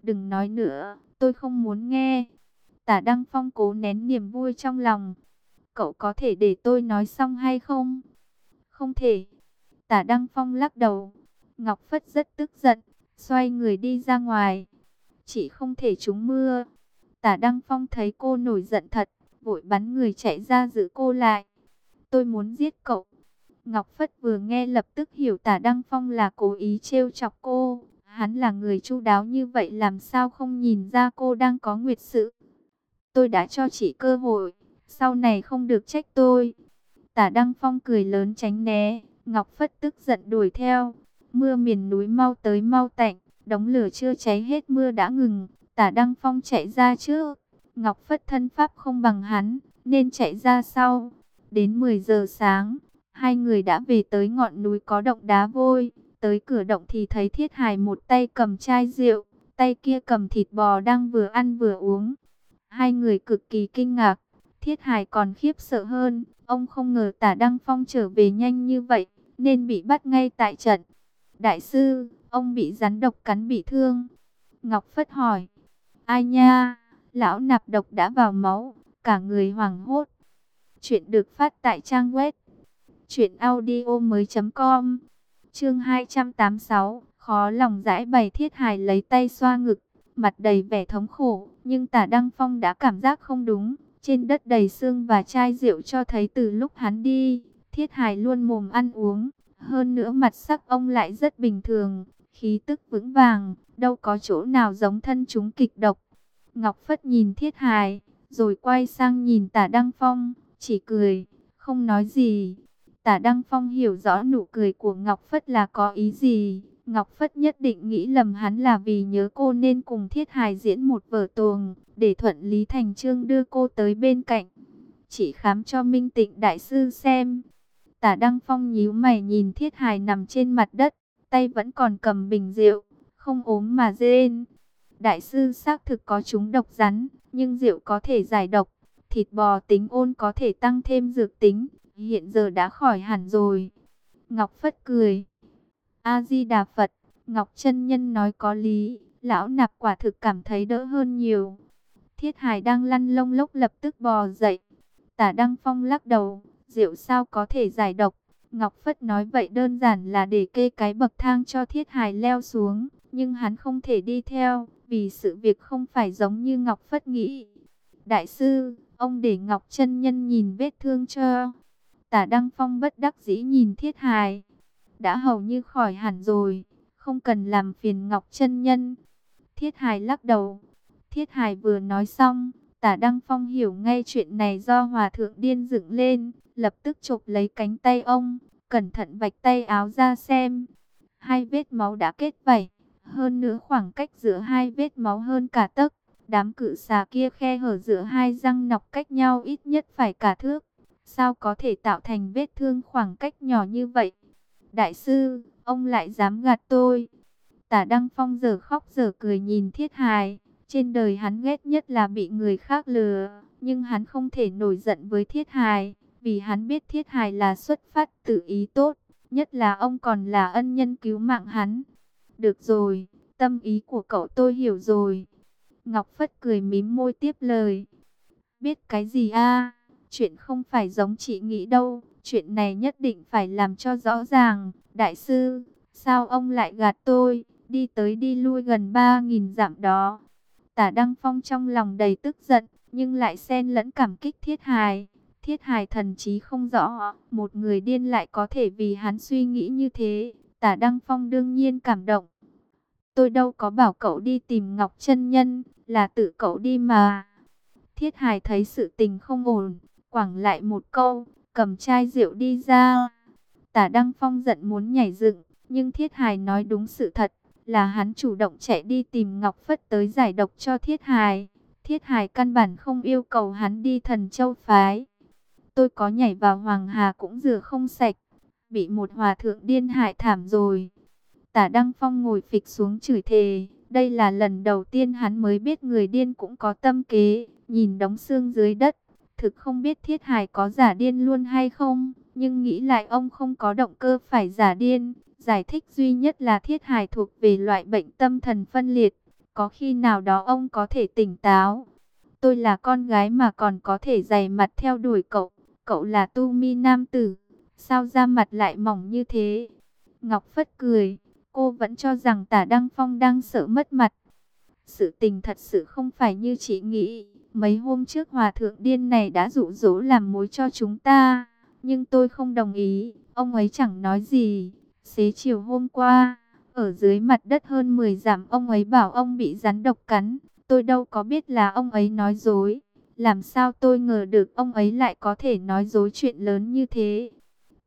Đừng nói nữa, tôi không muốn nghe. Tả Đăng Phong cố nén niềm vui trong lòng. Cậu có thể để tôi nói xong hay không? Không thể. Tả Đăng Phong lắc đầu. Ngọc Phất rất tức giận, xoay người đi ra ngoài. Chỉ không thể trúng mưa. Tả Đăng Phong thấy cô nổi giận thật, vội bắn người chạy ra giữ cô lại. Tôi muốn giết cậu. Ngọc Phất vừa nghe lập tức hiểu tả Đăng Phong là cố ý trêu chọc cô. Hắn là người chu đáo như vậy làm sao không nhìn ra cô đang có nguyệt sự. Tôi đã cho chị cơ hội, sau này không được trách tôi. Tả Đăng Phong cười lớn tránh né, Ngọc Phất tức giận đuổi theo. Mưa miền núi mau tới mau tạnh, đống lửa chưa cháy hết mưa đã ngừng. Tả Đăng Phong chạy ra trước, Ngọc Phất thân pháp không bằng hắn, nên chạy ra sau. Đến 10 giờ sáng, Hai người đã về tới ngọn núi có động đá vôi. Tới cửa động thì thấy Thiết Hải một tay cầm chai rượu, tay kia cầm thịt bò đang vừa ăn vừa uống. Hai người cực kỳ kinh ngạc. Thiết Hải còn khiếp sợ hơn. Ông không ngờ tả Đăng Phong trở về nhanh như vậy, nên bị bắt ngay tại trận. Đại sư, ông bị rắn độc cắn bị thương. Ngọc Phất hỏi, ai nha, lão nạp độc đã vào máu, cả người hoảng hốt. Chuyện được phát tại trang web truyệnaudiomoi.com. Chương 286, khó lòng giải bày Thiết hài lấy tay xoa ngực, mặt đầy vẻ thống khổ, nhưng Tả Đăng Phong đã cảm giác không đúng, trên đất đầy xương và chai rượu cho thấy từ lúc hắn đi, Thiết hài luôn mồm ăn uống, hơn nữa mặt sắc ông lại rất bình thường, khí tức vững vàng, đâu có chỗ nào giống thân chúng kịch độc. Ngọc Phất nhìn Thiết Hải, rồi quay sang nhìn Tả Đăng Phong, chỉ cười, không nói gì. Tả Đăng Phong hiểu rõ nụ cười của Ngọc Phất là có ý gì. Ngọc Phất nhất định nghĩ lầm hắn là vì nhớ cô nên cùng Thiết Hải diễn một vở tuồng, để thuận lý thành trương đưa cô tới bên cạnh. Chỉ khám cho Minh Tịnh Đại Sư xem. Tả Đăng Phong nhíu mày nhìn Thiết Hải nằm trên mặt đất, tay vẫn còn cầm bình rượu, không ốm mà rên. Đại sư xác thực có chúng độc rắn, nhưng rượu có thể giải độc, thịt bò tính ôn có thể tăng thêm dược tính, hiện giờ đã khỏi hẳn rồi. Ngọc Phất cười. A-di-đà Phật, Ngọc chân Nhân nói có lý, lão nạp quả thực cảm thấy đỡ hơn nhiều. Thiết Hải đang lăn lông lốc lập tức bò dậy. Tả Đăng Phong lắc đầu, rượu sao có thể giải độc. Ngọc Phất nói vậy đơn giản là để kê cái bậc thang cho Thiết Hải leo xuống, nhưng hắn không thể đi theo, vì sự việc không phải giống như Ngọc Phất nghĩ. Đại sư, ông để Ngọc chân Nhân nhìn vết thương cho. Tả Đăng Phong bất đắc dĩ nhìn Thiết hài Đã hầu như khỏi hẳn rồi, không cần làm phiền Ngọc chân Nhân. Thiết hài lắc đầu. Thiết hài vừa nói xong, Tả Đăng Phong hiểu ngay chuyện này do Hòa Thượng điên dựng lên, lập tức chộp lấy cánh tay ông, cẩn thận vạch tay áo ra xem. Hai vết máu đã kết vảy, hơn nữa khoảng cách giữa hai vết máu hơn cả tấc. Đám cự xà kia khe hở giữa hai răng nọc cách nhau ít nhất phải cả thước. Sao có thể tạo thành vết thương khoảng cách nhỏ như vậy? Đại sư, ông lại dám gạt tôi. Tả Đăng Phong giờ khóc giờ cười nhìn Thiết Hài. Trên đời hắn ghét nhất là bị người khác lừa. Nhưng hắn không thể nổi giận với Thiết Hài. Vì hắn biết Thiết Hài là xuất phát từ ý tốt. Nhất là ông còn là ân nhân cứu mạng hắn. Được rồi, tâm ý của cậu tôi hiểu rồi. Ngọc Phất cười mím môi tiếp lời. Biết cái gì a? Chuyện không phải giống chị nghĩ đâu. Chuyện này nhất định phải làm cho rõ ràng. Đại sư, sao ông lại gạt tôi? Đi tới đi lui gần 3.000 dặm đó. Tả Đăng Phong trong lòng đầy tức giận, nhưng lại xen lẫn cảm kích thiết hài. Thiết hài thần trí không rõ, một người điên lại có thể vì hắn suy nghĩ như thế. Tả Đăng Phong đương nhiên cảm động. Tôi đâu có bảo cậu đi tìm Ngọc chân Nhân, là tự cậu đi mà. Thiết hài thấy sự tình không ổn, quẳng lại một câu, cầm chai rượu đi ra. Tả Đăng Phong giận muốn nhảy dựng, nhưng Thiết Hài nói đúng sự thật, là hắn chủ động chạy đi tìm Ngọc Phất tới giải độc cho Thiết Hài. Thiết Hài căn bản không yêu cầu hắn đi thần châu phái. Tôi có nhảy vào Hoàng Hà cũng rửa không sạch, bị một hòa thượng điên hại thảm rồi. Tả Đăng Phong ngồi phịch xuống chửi thề, đây là lần đầu tiên hắn mới biết người điên cũng có tâm kế, nhìn đóng xương dưới đất, thực không biết Thiết Hải có giả điên luôn hay không, nhưng nghĩ lại ông không có động cơ phải giả điên. Giải thích duy nhất là Thiết Hải thuộc về loại bệnh tâm thần phân liệt, có khi nào đó ông có thể tỉnh táo. Tôi là con gái mà còn có thể dày mặt theo đuổi cậu, cậu là tu mi nam tử, sao da mặt lại mỏng như thế? Ngọc Phất cười, cô vẫn cho rằng tả Đăng Phong đang sợ mất mặt. Sự tình thật sự không phải như chị nghĩ. Mấy hôm trước hòa thượng điên này đã dụ dỗ làm mối cho chúng ta. Nhưng tôi không đồng ý. Ông ấy chẳng nói gì. Xế chiều hôm qua, ở dưới mặt đất hơn 10 giảm ông ấy bảo ông bị rắn độc cắn. Tôi đâu có biết là ông ấy nói dối. Làm sao tôi ngờ được ông ấy lại có thể nói dối chuyện lớn như thế.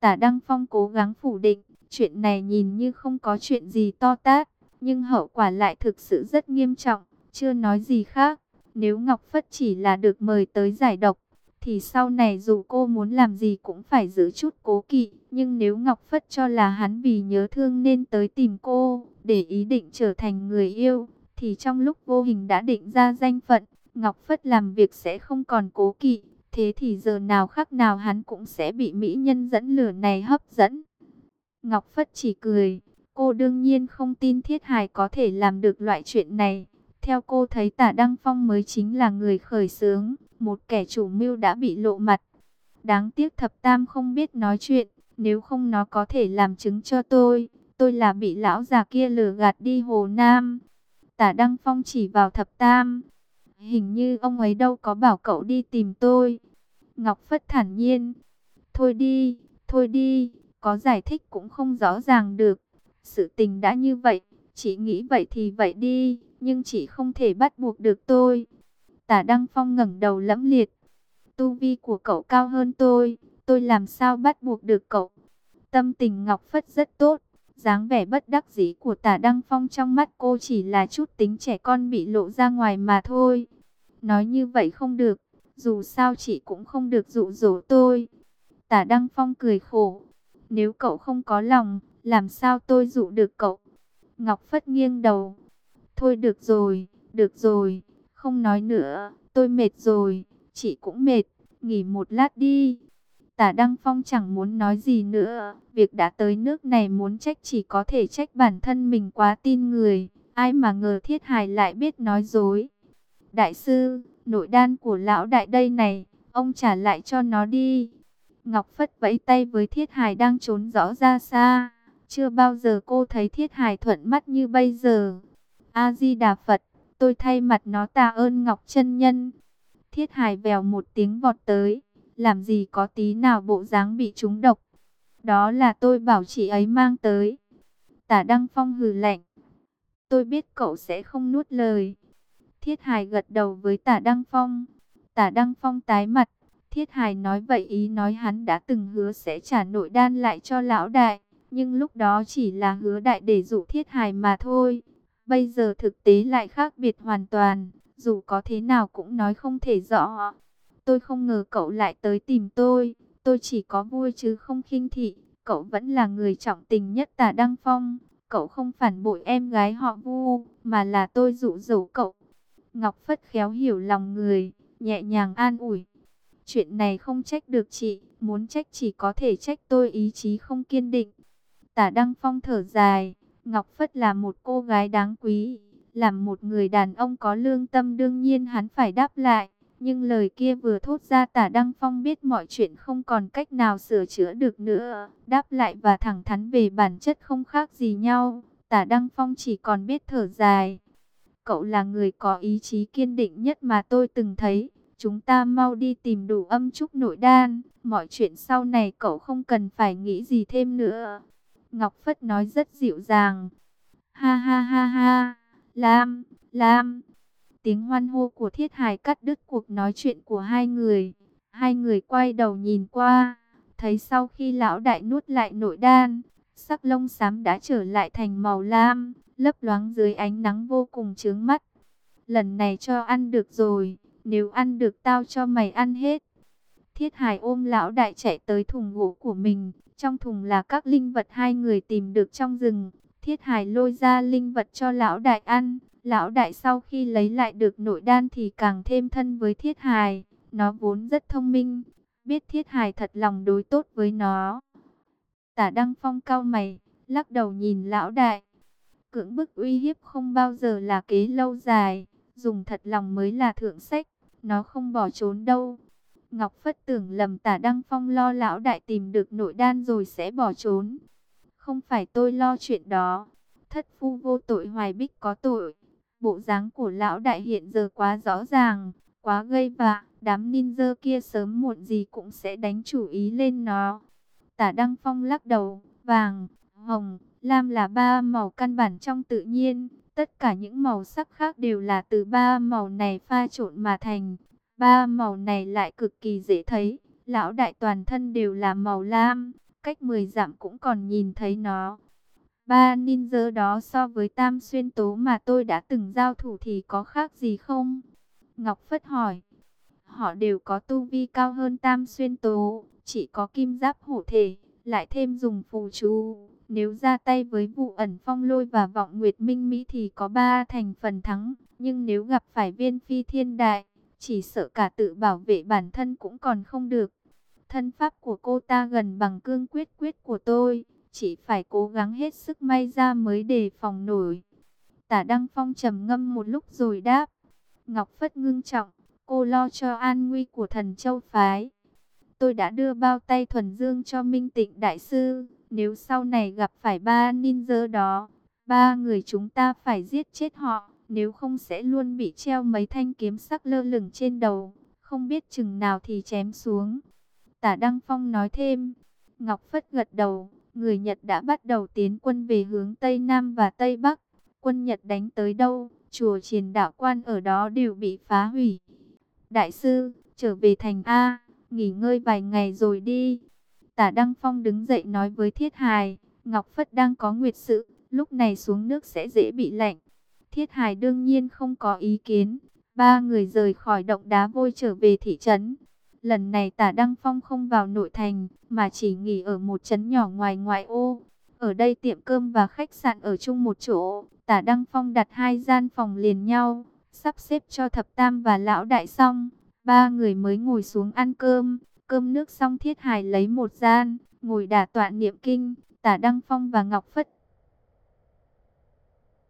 Tả Đăng Phong cố gắng phủ định. Chuyện này nhìn như không có chuyện gì to tát. Nhưng hậu quả lại thực sự rất nghiêm trọng. Chưa nói gì khác. Nếu Ngọc Phất chỉ là được mời tới giải độc, thì sau này dù cô muốn làm gì cũng phải giữ chút cố kỵ. Nhưng nếu Ngọc Phất cho là hắn vì nhớ thương nên tới tìm cô, để ý định trở thành người yêu, thì trong lúc vô hình đã định ra danh phận, Ngọc Phất làm việc sẽ không còn cố kỵ. Thế thì giờ nào khác nào hắn cũng sẽ bị mỹ nhân dẫn lửa này hấp dẫn. Ngọc Phất chỉ cười, Cô đương nhiên không tin Thiết Hải có thể làm được loại chuyện này. Theo cô thấy tả Đăng Phong mới chính là người khởi xướng, một kẻ chủ mưu đã bị lộ mặt. Đáng tiếc thập tam không biết nói chuyện, nếu không nó có thể làm chứng cho tôi. Tôi là bị lão già kia lừa gạt đi Hồ Nam. Tả Đăng Phong chỉ vào thập tam. Hình như ông ấy đâu có bảo cậu đi tìm tôi. Ngọc Phất thản nhiên. Thôi đi, thôi đi, có giải thích cũng không rõ ràng được. Sự tình đã như vậy, chị nghĩ vậy thì vậy đi, nhưng chị không thể bắt buộc được tôi. Tả Đăng Phong ngẩng đầu lẫm liệt. Tu vi của cậu cao hơn tôi, tôi làm sao bắt buộc được cậu. Tâm tình Ngọc Phất rất tốt, dáng vẻ bất đắc dĩ của tả Đăng Phong trong mắt cô chỉ là chút tính trẻ con bị lộ ra ngoài mà thôi. Nói như vậy không được, dù sao chị cũng không được dụ dỗ tôi. Tả Đăng Phong cười khổ, nếu cậu không có lòng, làm sao tôi dụ được cậu? Ngọc Phất nghiêng đầu, thôi được rồi, được rồi, không nói nữa, tôi mệt rồi, chị cũng mệt, nghỉ một lát đi. Tả Đăng Phong chẳng muốn nói gì nữa, việc đã tới nước này muốn trách chỉ có thể trách bản thân mình quá tin người, ai mà ngờ Thiết Hải lại biết nói dối. Đại sư, nội đan của lão đại đây này, ông trả lại cho nó đi. Ngọc Phất vẫy tay với Thiết Hải đang trốn rõ ra xa, chưa bao giờ cô thấy Thiết Hải thuận mắt như bây giờ. A-di-đà Phật, tôi thay mặt nó tạ ơn Ngọc chân Nhân. Thiết Hải vèo một tiếng vọt tới làm gì có tí nào bộ dáng bị trúng độc. Đó là tôi bảo chị ấy mang tới. Tả Đăng Phong hừ lạnh. Tôi biết cậu sẽ không nuốt lời. Thiết Hải gật đầu với Tả Đăng Phong. Tả Đăng Phong tái mặt. Thiết hài nói vậy ý nói hắn đã từng hứa sẽ trả nội đan lại cho lão đại. Nhưng lúc đó chỉ là hứa đại để dụ Thiết hài mà thôi. Bây giờ thực tế lại khác biệt hoàn toàn. Dù có thế nào cũng nói không thể rõ. Tôi không ngờ cậu lại tới tìm tôi. Tôi chỉ có vui chứ không khinh thị. Cậu vẫn là người trọng tình nhất tả Đăng Phong. Cậu không phản bội em gái họ vu, mà là tôi dụ dỗ cậu. Ngọc Phất khéo hiểu lòng người, nhẹ nhàng an ủi. Chuyện này không trách được chị, muốn trách chỉ có thể trách tôi ý chí không kiên định. Tả Đăng Phong thở dài, Ngọc Phất là một cô gái đáng quý, làm một người đàn ông có lương tâm đương nhiên hắn phải đáp lại. Nhưng lời kia vừa thốt ra tả Đăng Phong biết mọi chuyện không còn cách nào sửa chữa được nữa. Đáp lại và thẳng thắn về bản chất không khác gì nhau. Tả Đăng Phong chỉ còn biết thở dài. Cậu là người có ý chí kiên định nhất mà tôi từng thấy. Chúng ta mau đi tìm đủ âm trúc nội đan. Mọi chuyện sau này cậu không cần phải nghĩ gì thêm nữa. Ngọc Phất nói rất dịu dàng. Ha ha ha ha. Lam, Lam, Tiếng hoan hô của Thiết Hải cắt đứt cuộc nói chuyện của hai người. Hai người quay đầu nhìn qua, thấy sau khi lão đại nuốt lại nội đan, sắc lông xám đã trở lại thành màu lam, lấp loáng dưới ánh nắng vô cùng chướng mắt. Lần này cho ăn được rồi, nếu ăn được tao cho mày ăn hết. Thiết Hải ôm lão đại chạy tới thùng gỗ của mình, trong thùng là các linh vật hai người tìm được trong rừng. Thiết Hải lôi ra linh vật cho lão đại ăn, Lão đại sau khi lấy lại được nội đan thì càng thêm thân với thiết hài. Nó vốn rất thông minh, biết thiết hài thật lòng đối tốt với nó. Tả Đăng Phong cao mày, lắc đầu nhìn lão đại. Cưỡng bức uy hiếp không bao giờ là kế lâu dài, dùng thật lòng mới là thượng sách, nó không bỏ trốn đâu. Ngọc Phất tưởng lầm tả Đăng Phong lo lão đại tìm được nội đan rồi sẽ bỏ trốn. Không phải tôi lo chuyện đó, thất phu vô tội hoài bích có tội. Bộ dáng của lão đại hiện giờ quá rõ ràng, quá gây vạ, đám ninja kia sớm muộn gì cũng sẽ đánh chủ ý lên nó. Tả Đăng Phong lắc đầu, vàng, hồng, lam là ba màu căn bản trong tự nhiên, tất cả những màu sắc khác đều là từ ba màu này pha trộn mà thành. Ba màu này lại cực kỳ dễ thấy, lão đại toàn thân đều là màu lam, cách 10 dặm cũng còn nhìn thấy nó. Ba ninja đó so với tam xuyên tố mà tôi đã từng giao thủ thì có khác gì không? Ngọc Phất hỏi. Họ đều có tu vi cao hơn tam xuyên tố, chỉ có kim giáp hổ thể, lại thêm dùng phù chú. Nếu ra tay với vụ ẩn phong lôi và vọng nguyệt minh Mỹ thì có ba thành phần thắng. Nhưng nếu gặp phải viên phi thiên đại, chỉ sợ cả tự bảo vệ bản thân cũng còn không được. Thân pháp của cô ta gần bằng cương quyết quyết của tôi chỉ phải cố gắng hết sức may ra mới đề phòng nổi. Tả Đăng Phong trầm ngâm một lúc rồi đáp. Ngọc Phất ngưng trọng, cô lo cho an nguy của thần châu phái. Tôi đã đưa bao tay thuần dương cho Minh Tịnh Đại Sư. Nếu sau này gặp phải ba ninja đó, ba người chúng ta phải giết chết họ. Nếu không sẽ luôn bị treo mấy thanh kiếm sắc lơ lửng trên đầu. Không biết chừng nào thì chém xuống. Tả Đăng Phong nói thêm. Ngọc Phất gật đầu. Người Nhật đã bắt đầu tiến quân về hướng Tây Nam và Tây Bắc. Quân Nhật đánh tới đâu, chùa triền đạo quan ở đó đều bị phá hủy. Đại sư, trở về thành A, nghỉ ngơi vài ngày rồi đi. Tả Đăng Phong đứng dậy nói với Thiết Hài, Ngọc Phất đang có nguyệt sự, lúc này xuống nước sẽ dễ bị lạnh. Thiết Hài đương nhiên không có ý kiến. Ba người rời khỏi động đá vôi trở về thị trấn. Lần này tả Đăng Phong không vào nội thành, mà chỉ nghỉ ở một trấn nhỏ ngoài ngoại ô. Ở đây tiệm cơm và khách sạn ở chung một chỗ, tả Đăng Phong đặt hai gian phòng liền nhau, sắp xếp cho thập tam và lão đại xong. Ba người mới ngồi xuống ăn cơm, cơm nước xong thiết hài lấy một gian, ngồi đả tọa niệm kinh, tả Đăng Phong và Ngọc Phất.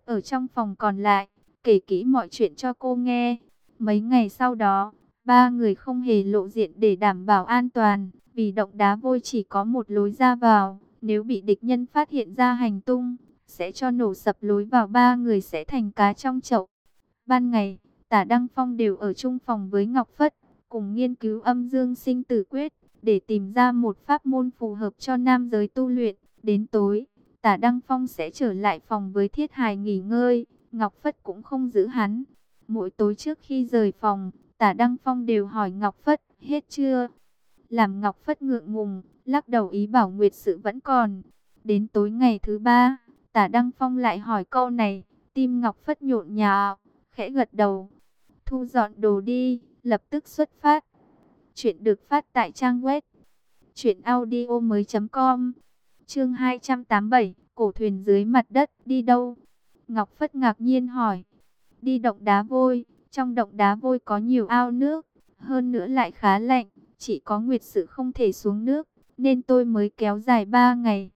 Ở trong phòng còn lại, kể kỹ mọi chuyện cho cô nghe. Mấy ngày sau đó, ba người không hề lộ diện để đảm bảo an toàn, vì động đá vôi chỉ có một lối ra vào. Nếu bị địch nhân phát hiện ra hành tung, sẽ cho nổ sập lối vào ba người sẽ thành cá trong chậu. Ban ngày, tả Đăng Phong đều ở chung phòng với Ngọc Phất, cùng nghiên cứu âm dương sinh tử quyết, để tìm ra một pháp môn phù hợp cho nam giới tu luyện. Đến tối, tả Đăng Phong sẽ trở lại phòng với Thiết Hài nghỉ ngơi, Ngọc Phất cũng không giữ hắn. Mỗi tối trước khi rời phòng, tả Đăng Phong đều hỏi Ngọc Phất, hết chưa? Làm Ngọc Phất ngượng ngùng, lắc đầu ý bảo Nguyệt sự vẫn còn. Đến tối ngày thứ ba, tả Đăng Phong lại hỏi câu này, tim Ngọc Phất nhộn nhạo, khẽ gật đầu. Thu dọn đồ đi, lập tức xuất phát. Chuyện được phát tại trang web audio mới com Chương 287, cổ thuyền dưới mặt đất, đi đâu? Ngọc Phất ngạc nhiên hỏi. Đi động đá vôi, trong động đá vôi có nhiều ao nước, hơn nữa lại khá lạnh, chỉ có nguyệt sự không thể xuống nước, nên tôi mới kéo dài ba ngày.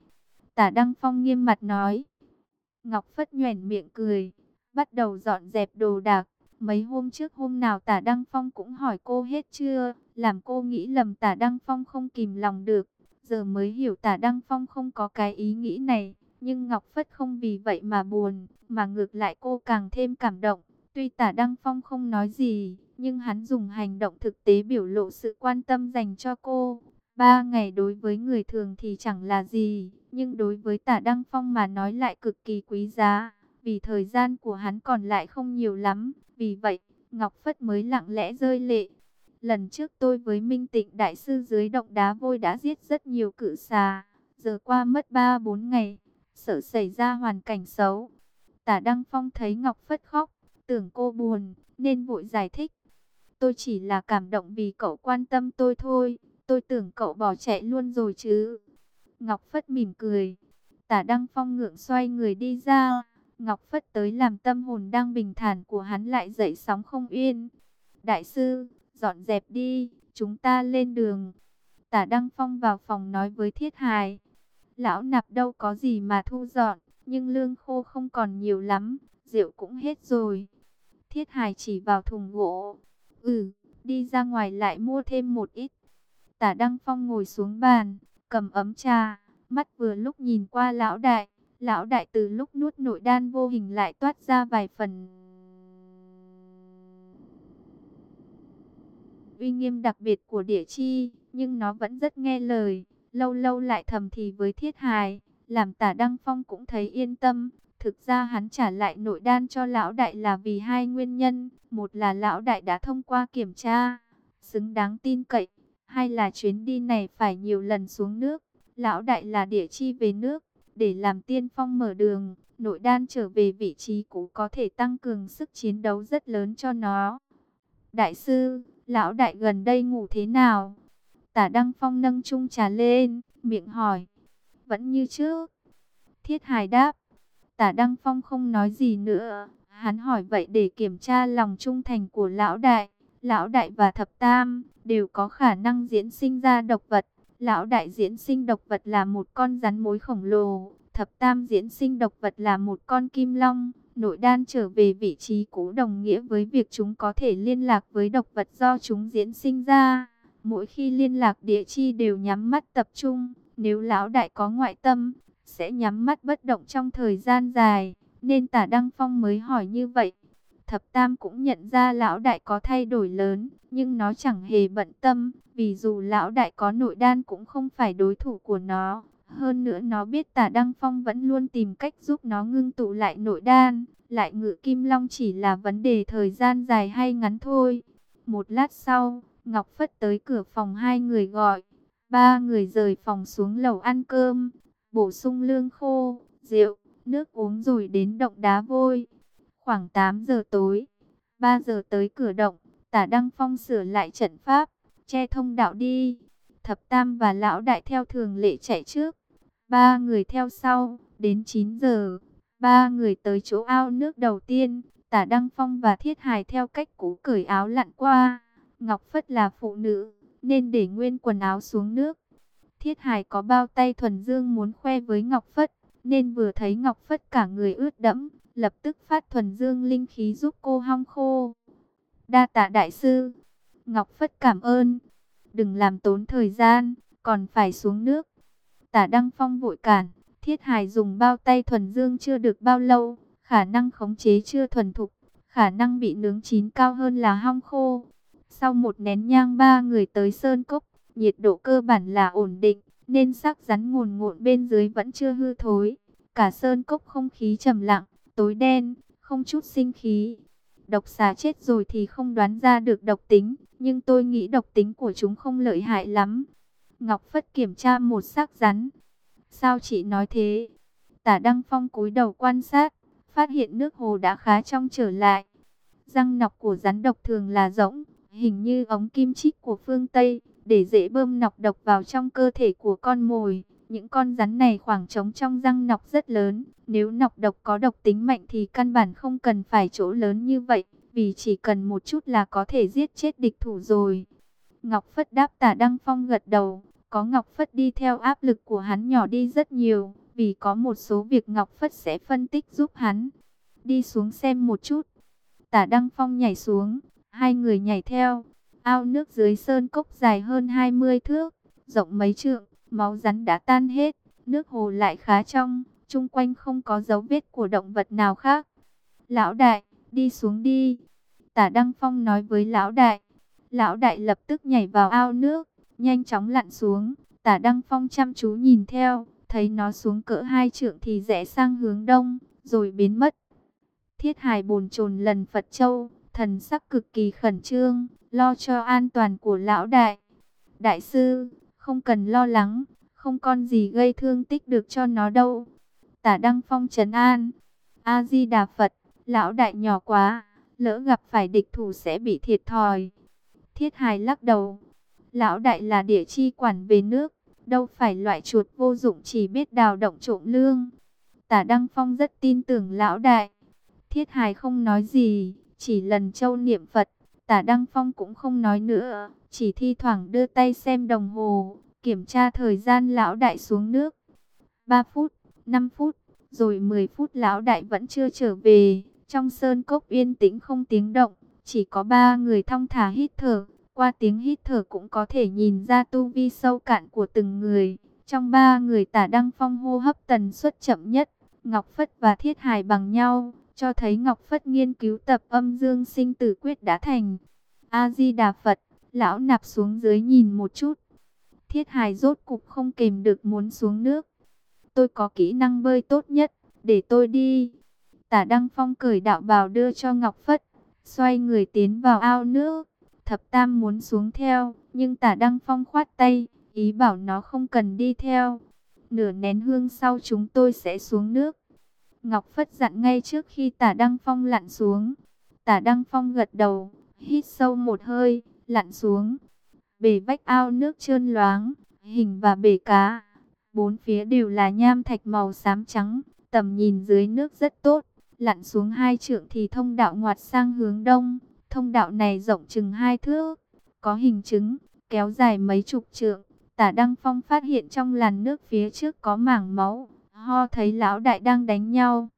Tả Đăng Phong nghiêm mặt nói. Ngọc Phất nhoẻn miệng cười, bắt đầu dọn dẹp đồ đạc. Mấy hôm trước hôm nào tả Đăng Phong cũng hỏi cô hết chưa, làm cô nghĩ lầm tả Đăng Phong không kìm lòng được. Giờ mới hiểu tả Đăng Phong không có cái ý nghĩ này, nhưng Ngọc Phất không vì vậy mà buồn, mà ngược lại cô càng thêm cảm động. Tuy tả Đăng Phong không nói gì, nhưng hắn dùng hành động thực tế biểu lộ sự quan tâm dành cho cô. Ba ngày đối với người thường thì chẳng là gì, nhưng đối với tả Đăng Phong mà nói lại cực kỳ quý giá, vì thời gian của hắn còn lại không nhiều lắm. Vì vậy, Ngọc Phất mới lặng lẽ rơi lệ. Lần trước tôi với Minh Tịnh Đại Sư dưới động đá vôi đã giết rất nhiều cự xà. Giờ qua mất 3-4 ngày, sợ xảy ra hoàn cảnh xấu. Tả Đăng Phong thấy Ngọc Phất khóc, tưởng cô buồn, nên vội giải thích. Tôi chỉ là cảm động vì cậu quan tâm tôi thôi, tôi tưởng cậu bỏ chạy luôn rồi chứ. Ngọc Phất mỉm cười, tả Đăng Phong ngượng xoay người đi ra. Ngọc Phất tới làm tâm hồn đang bình thản của hắn lại dậy sóng không yên. Đại sư, dọn dẹp đi, chúng ta lên đường. Tả Đăng Phong vào phòng nói với Thiết Hài. Lão nạp đâu có gì mà thu dọn, nhưng lương khô không còn nhiều lắm, rượu cũng hết rồi. Thiết Hải chỉ vào thùng gỗ. Ừ, đi ra ngoài lại mua thêm một ít. Tả Đăng Phong ngồi xuống bàn, cầm ấm trà, mắt vừa lúc nhìn qua lão đại. Lão đại từ lúc nuốt nội đan vô hình lại toát ra vài phần. Uy nghiêm đặc biệt của địa chi, nhưng nó vẫn rất nghe lời. Lâu lâu lại thầm thì với thiết hài, làm tả Đăng Phong cũng thấy yên tâm. Thực ra hắn trả lại nội đan cho lão đại là vì hai nguyên nhân. Một là lão đại đã thông qua kiểm tra, xứng đáng tin cậy. Hai là chuyến đi này phải nhiều lần xuống nước. Lão đại là địa chi về nước, để làm tiên phong mở đường. Nội đan trở về vị trí cũ có thể tăng cường sức chiến đấu rất lớn cho nó. Đại sư, lão đại gần đây ngủ thế nào? Tả Đăng Phong nâng chung trà lên, miệng hỏi. Vẫn như trước. Thiết Hải đáp. Tả Đăng Phong không nói gì nữa. Hắn hỏi vậy để kiểm tra lòng trung thành của lão đại. Lão đại và thập tam đều có khả năng diễn sinh ra độc vật. Lão đại diễn sinh độc vật là một con rắn mối khổng lồ, thập tam diễn sinh độc vật là một con kim long. Nội đan trở về vị trí cũ đồng nghĩa với việc chúng có thể liên lạc với độc vật do chúng diễn sinh ra. Mỗi khi liên lạc địa chi đều nhắm mắt tập trung, nếu lão đại có ngoại tâm, sẽ nhắm mắt bất động trong thời gian dài, nên tả Đăng Phong mới hỏi như vậy. Thập Tam cũng nhận ra lão đại có thay đổi lớn, nhưng nó chẳng hề bận tâm, vì dù lão đại có nội đan cũng không phải đối thủ của nó. Hơn nữa nó biết tả Đăng Phong vẫn luôn tìm cách giúp nó ngưng tụ lại nội đan, lại ngự kim long chỉ là vấn đề thời gian dài hay ngắn thôi. Một lát sau, Ngọc Phất tới cửa phòng hai người gọi, ba người rời phòng xuống lầu ăn cơm, bổ sung lương khô, rượu, nước uống rồi đến động đá vôi. Khoảng 8 giờ tối, 3 giờ tới cửa động, tả Đăng Phong sửa lại trận pháp, che thông đạo đi. Thập Tam và Lão Đại theo thường lệ chạy trước, ba người theo sau, đến 9 giờ, ba người tới chỗ ao nước đầu tiên, tả Đăng Phong và Thiết Hải theo cách cũ cởi áo lặn qua. Ngọc Phất là phụ nữ, nên để nguyên quần áo xuống nước. Thiết Hải có bao tay thuần dương muốn khoe với Ngọc Phất, nên vừa thấy Ngọc Phất cả người ướt đẫm, lập tức phát thuần dương linh khí giúp cô hong khô. Đa tạ đại sư, Ngọc Phất cảm ơn, đừng làm tốn thời gian, còn phải xuống nước. Tả Đăng Phong vội cản, Thiết hài dùng bao tay thuần dương chưa được bao lâu, khả năng khống chế chưa thuần thục, khả năng bị nướng chín cao hơn là hong khô. Sau một nén nhang ba người tới Sơn Cốc, nhiệt độ cơ bản là ổn định, nên sắc rắn ngồn ngộn bên dưới vẫn chưa hư thối. Cả Sơn Cốc không khí trầm lặng, tối đen, không chút sinh khí. Độc xà chết rồi thì không đoán ra được độc tính, nhưng tôi nghĩ độc tính của chúng không lợi hại lắm. Ngọc Phất kiểm tra một xác rắn. Sao chị nói thế? Tả Đăng Phong cúi đầu quan sát, phát hiện nước hồ đã khá trong trở lại. Răng nọc của rắn độc thường là rỗng, hình như ống kim chích của phương Tây, để dễ bơm nọc độc vào trong cơ thể của con mồi. Những con rắn này khoảng trống trong răng nọc rất lớn, nếu nọc độc có độc tính mạnh thì căn bản không cần phải chỗ lớn như vậy, vì chỉ cần một chút là có thể giết chết địch thủ rồi. Ngọc Phất đáp tả Đăng Phong gật đầu, có Ngọc Phất đi theo áp lực của hắn nhỏ đi rất nhiều, vì có một số việc Ngọc Phất sẽ phân tích giúp hắn. Đi xuống xem một chút. Tả Đăng Phong nhảy xuống, Hai người nhảy theo, ao nước dưới sơn cốc dài hơn 20 thước, rộng mấy trượng, máu rắn đã tan hết, nước hồ lại khá trong, chung quanh không có dấu vết của động vật nào khác. Lão đại, đi xuống đi. Tả Đăng Phong nói với lão đại. Lão đại lập tức nhảy vào ao nước, nhanh chóng lặn xuống. Tả Đăng Phong chăm chú nhìn theo, thấy nó xuống cỡ hai trượng thì rẽ sang hướng đông, rồi biến mất. Thiết hài bồn chồn lần Phật Châu, thần sắc cực kỳ khẩn trương, lo cho an toàn của lão đại. Đại sư, không cần lo lắng, không con gì gây thương tích được cho nó đâu. Tả Đăng Phong trấn an, A-di-đà Phật, lão đại nhỏ quá, lỡ gặp phải địch thủ sẽ bị thiệt thòi. Thiết hài lắc đầu, lão đại là địa chi quản về nước, đâu phải loại chuột vô dụng chỉ biết đào động trộm lương. Tả Đăng Phong rất tin tưởng lão đại. Thiết hài không nói gì, chỉ lần châu niệm Phật, tả Đăng Phong cũng không nói nữa, chỉ thi thoảng đưa tay xem đồng hồ, kiểm tra thời gian lão đại xuống nước. 3 phút, 5 phút, rồi 10 phút lão đại vẫn chưa trở về, trong sơn cốc yên tĩnh không tiếng động, chỉ có ba người thong thả hít thở, qua tiếng hít thở cũng có thể nhìn ra tu vi sâu cạn của từng người. Trong ba người tả Đăng Phong hô hấp tần suất chậm nhất, Ngọc Phất và Thiết Hải bằng nhau, cho thấy Ngọc Phất nghiên cứu tập âm dương sinh tử quyết đã thành. A-di-đà Phật, lão nạp xuống dưới nhìn một chút. Thiết hài rốt cục không kềm được muốn xuống nước. Tôi có kỹ năng bơi tốt nhất, để tôi đi. Tả Đăng Phong cởi đạo bào đưa cho Ngọc Phất, xoay người tiến vào ao nước. Thập Tam muốn xuống theo, nhưng tả Đăng Phong khoát tay, ý bảo nó không cần đi theo. Nửa nén hương sau chúng tôi sẽ xuống nước. Ngọc Phất dặn ngay trước khi tả Đăng Phong lặn xuống. Tả Đăng Phong gật đầu, hít sâu một hơi, lặn xuống. Bể vách ao nước trơn loáng, hình và bể cá. Bốn phía đều là nham thạch màu xám trắng, tầm nhìn dưới nước rất tốt. Lặn xuống hai trượng thì thông đạo ngoặt sang hướng đông. Thông đạo này rộng chừng hai thước, có hình trứng, kéo dài mấy chục trượng. Tả Đăng Phong phát hiện trong làn nước phía trước có mảng máu, ho thấy lão đại đang đánh nhau.